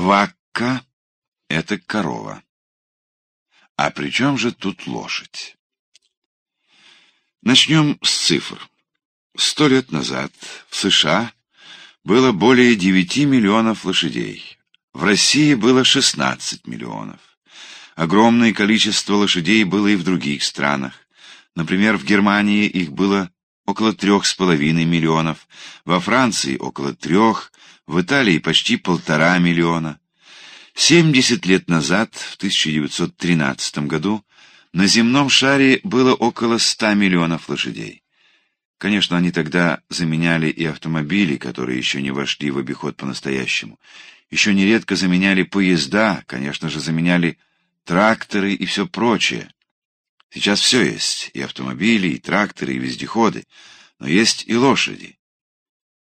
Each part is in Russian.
Вакка — это корова. А при чем же тут лошадь? Начнем с цифр. Сто лет назад в США было более 9 миллионов лошадей. В России было 16 миллионов. Огромное количество лошадей было и в других странах. Например, в Германии их было около трех с половиной миллионов, во Франции около трех, в Италии почти полтора миллиона. 70 лет назад, в 1913 году, на земном шаре было около 100 миллионов лошадей. Конечно, они тогда заменяли и автомобили, которые еще не вошли в обиход по-настоящему. Еще нередко заменяли поезда, конечно же, заменяли тракторы и все прочее. Сейчас все есть, и автомобили, и тракторы, и вездеходы, но есть и лошади.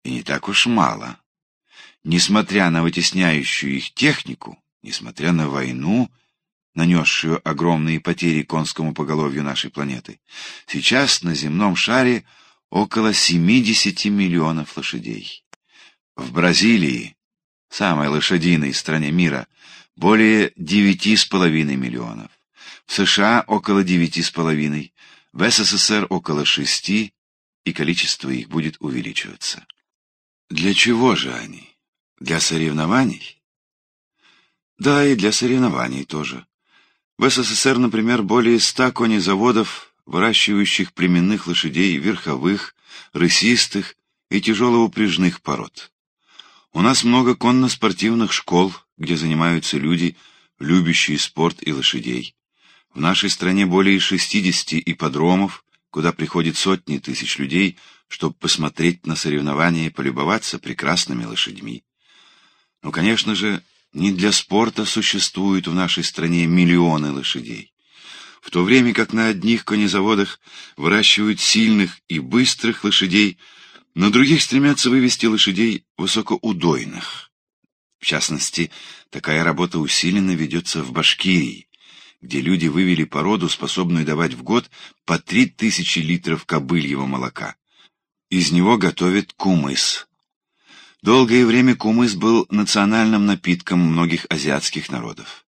И не так уж мало. Несмотря на вытесняющую их технику, несмотря на войну, нанесшую огромные потери конскому поголовью нашей планеты, сейчас на земном шаре около 70 миллионов лошадей. В Бразилии, самой лошадиной стране мира, более 9,5 миллионов. В США около 9,5, в СССР около 6, и количество их будет увеличиваться. Для чего же они? Для соревнований? Да, и для соревнований тоже. В СССР, например, более 100 конезаводов выращивающих племенных лошадей верховых, рысистых и тяжелоупряжных пород. У нас много конно-спортивных школ, где занимаются люди, любящие спорт и лошадей. В нашей стране более 60 ипподромов, куда приходят сотни тысяч людей, чтобы посмотреть на соревнования и полюбоваться прекрасными лошадьми. Но, конечно же, не для спорта существуют в нашей стране миллионы лошадей в то время как на одних конезаводах выращивают сильных и быстрых лошадей, на других стремятся вывести лошадей высокоудойных. В частности, такая работа усиленно ведется в Башкирии, где люди вывели породу, способную давать в год по три тысячи литров кобыльего молока. Из него готовят кумыс. Долгое время кумыс был национальным напитком многих азиатских народов.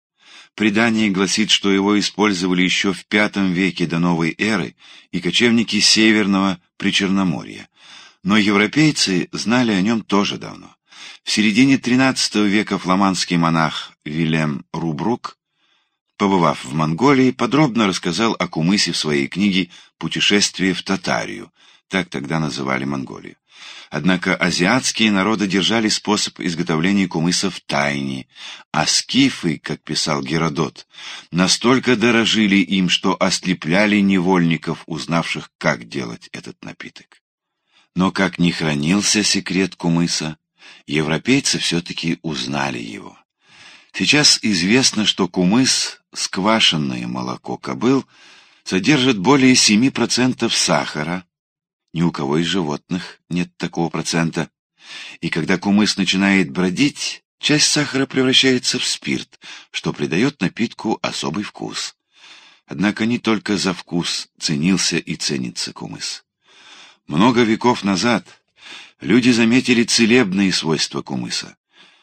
Предание гласит, что его использовали еще в V веке до новой эры и кочевники Северного Причерноморья. Но европейцы знали о нем тоже давно. В середине XIII века фламандский монах Вильям Рубрук, побывав в Монголии, подробно рассказал о кумысе в своей книге «Путешествие в Татарию», так тогда называли Монголию. Однако азиатские народы держали способ изготовления кумыса в тайне, а скифы, как писал Геродот, настолько дорожили им, что ослепляли невольников, узнавших, как делать этот напиток. Но как не хранился секрет кумыса, европейцы все-таки узнали его. Сейчас известно, что кумыс, сквашенное молоко кобыл, содержит более 7% сахара, ни у кого из животных нет такого процента. И когда кумыс начинает бродить, часть сахара превращается в спирт, что придает напитку особый вкус. Однако не только за вкус ценился и ценится кумыс. Много веков назад люди заметили целебные свойства кумыса.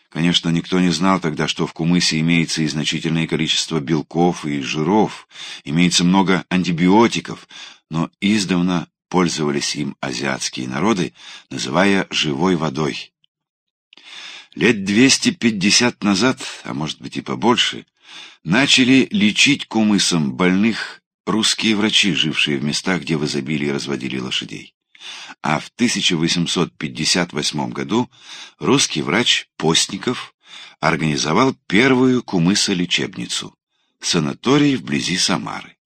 Конечно, никто не знал тогда, что в кумысе имеется и значительное количество белков и жиров, имеется много антибиотиков, но издавна пользовались им азиатские народы, называя живой водой. Лет 250 назад, а может быть и побольше, начали лечить кумысом больных русские врачи, жившие в местах, где в изобилии разводили лошадей. А в 1858 году русский врач Постников организовал первую кумысолечебницу – санаторий вблизи Самары.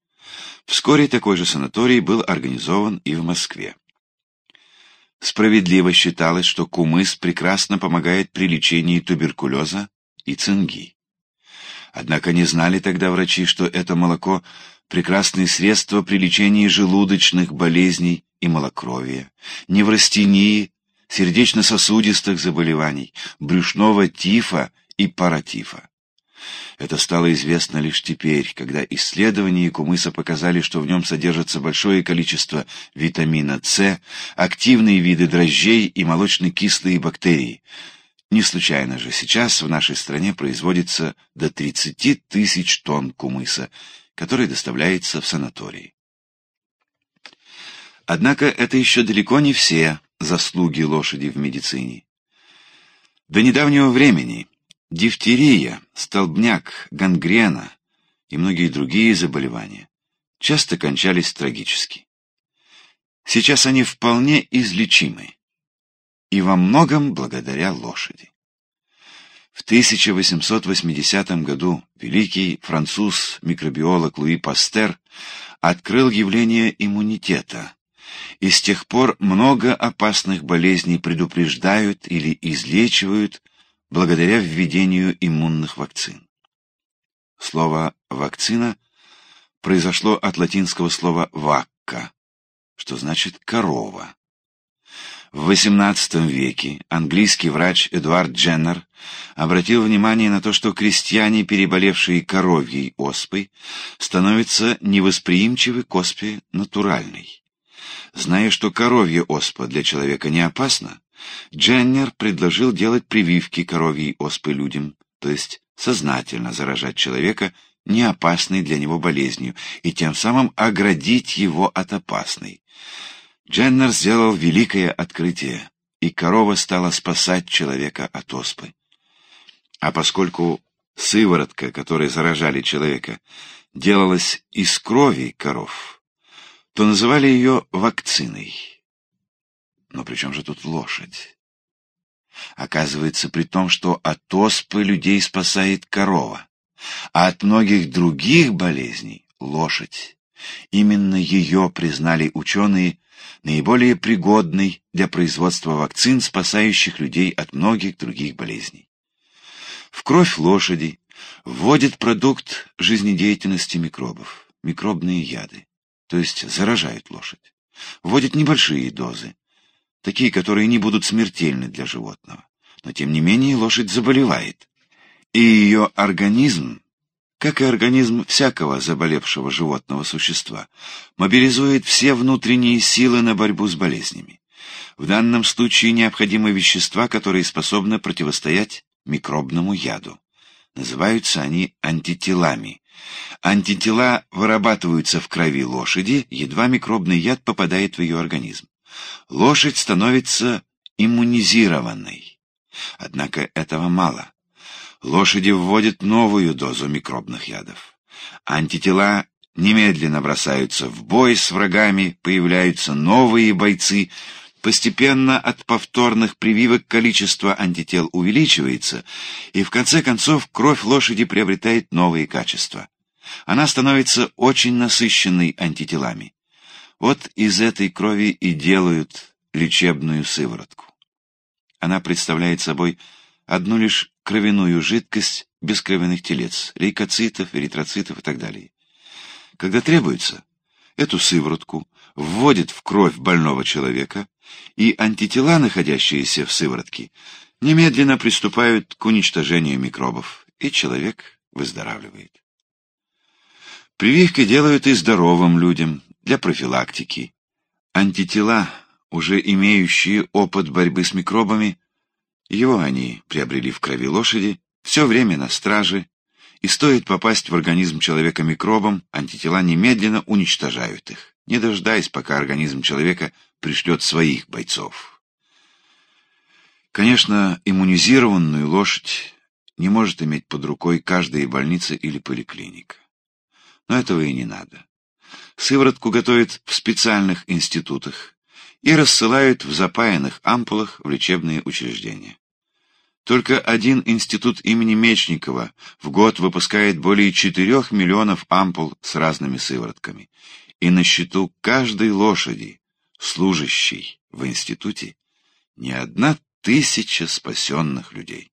Вскоре такой же санаторий был организован и в Москве. Справедливо считалось, что кумыс прекрасно помогает при лечении туберкулеза и цинги. Однако не знали тогда врачи, что это молоко – прекрасное средство при лечении желудочных болезней и малокровия, неврастении, сердечно-сосудистых заболеваний, брюшного тифа и паратифа. Это стало известно лишь теперь, когда исследования кумыса показали, что в нем содержится большое количество витамина С, активные виды дрожжей и молочно-кислые бактерии. Не случайно же сейчас в нашей стране производится до 30 тысяч тонн кумыса, который доставляется в санатории. Однако это еще далеко не все заслуги лошади в медицине. До недавнего времени дифтерия, столбняк, гангрена и многие другие заболевания часто кончались трагически. Сейчас они вполне излечимы, и во многом благодаря лошади. В 1880 году великий француз-микробиолог Луи Пастер открыл явление иммунитета, и с тех пор много опасных болезней предупреждают или излечивают благодаря введению иммунных вакцин. Слово «вакцина» произошло от латинского слова «вакка», что значит «корова». В XVIII веке английский врач Эдуард Дженнер обратил внимание на то, что крестьяне, переболевшие коровьей оспой, становятся невосприимчивы к оспе натуральной. Зная, что коровья оспа для человека не опасна, Дженнер предложил делать прививки коровьей оспы людям, то есть сознательно заражать человека не опасной для него болезнью и тем самым оградить его от опасной. Дженнер сделал великое открытие, и корова стала спасать человека от оспы. А поскольку сыворотка, которой заражали человека, делалась из крови коров, то называли ее вакциной. Но при чем же тут лошадь? Оказывается, при том, что от оспы людей спасает корова, а от многих других болезней — лошадь. Именно ее признали ученые наиболее пригодной для производства вакцин, спасающих людей от многих других болезней. В кровь лошади вводит продукт жизнедеятельности микробов, микробные яды, то есть заражают лошадь. Вводит небольшие дозы, такие, которые не будут смертельны для животного. Но тем не менее лошадь заболевает, и ее организм как и организм всякого заболевшего животного существа, мобилизует все внутренние силы на борьбу с болезнями. В данном случае необходимы вещества, которые способны противостоять микробному яду. Называются они антителами. Антитела вырабатываются в крови лошади, едва микробный яд попадает в ее организм. Лошадь становится иммунизированной. Однако этого мало лошади вводят новую дозу микробных ядов. Антитела немедленно бросаются в бой с врагами, появляются новые бойцы. Постепенно от повторных прививок количество антител увеличивается, и в конце концов кровь лошади приобретает новые качества. Она становится очень насыщенной антителами. Вот из этой крови и делают лечебную сыворотку. Она представляет собой одну лишь кровяную жидкость без кровяных телец, лейкоцитов, эритроцитов и так далее. Когда требуется, эту сыворотку вводят в кровь больного человека, и антитела, находящиеся в сыворотке, немедленно приступают к уничтожению микробов, и человек выздоравливает. Прививки делают и здоровым людям для профилактики. Антитела, уже имеющие опыт борьбы с микробами, его они приобрели в крови лошади, все время на страже, и стоит попасть в организм человека микробом, антитела немедленно уничтожают их, не дожидаясь, пока организм человека пришлет своих бойцов. Конечно, иммунизированную лошадь не может иметь под рукой каждая больница или поликлиника. Но этого и не надо. Сыворотку готовят в специальных институтах, и рассылают в запаянных ампулах в лечебные учреждения. Только один институт имени Мечникова в год выпускает более 4 миллионов ампул с разными сыворотками, и на счету каждой лошади, служащей в институте, не одна тысяча спасенных людей.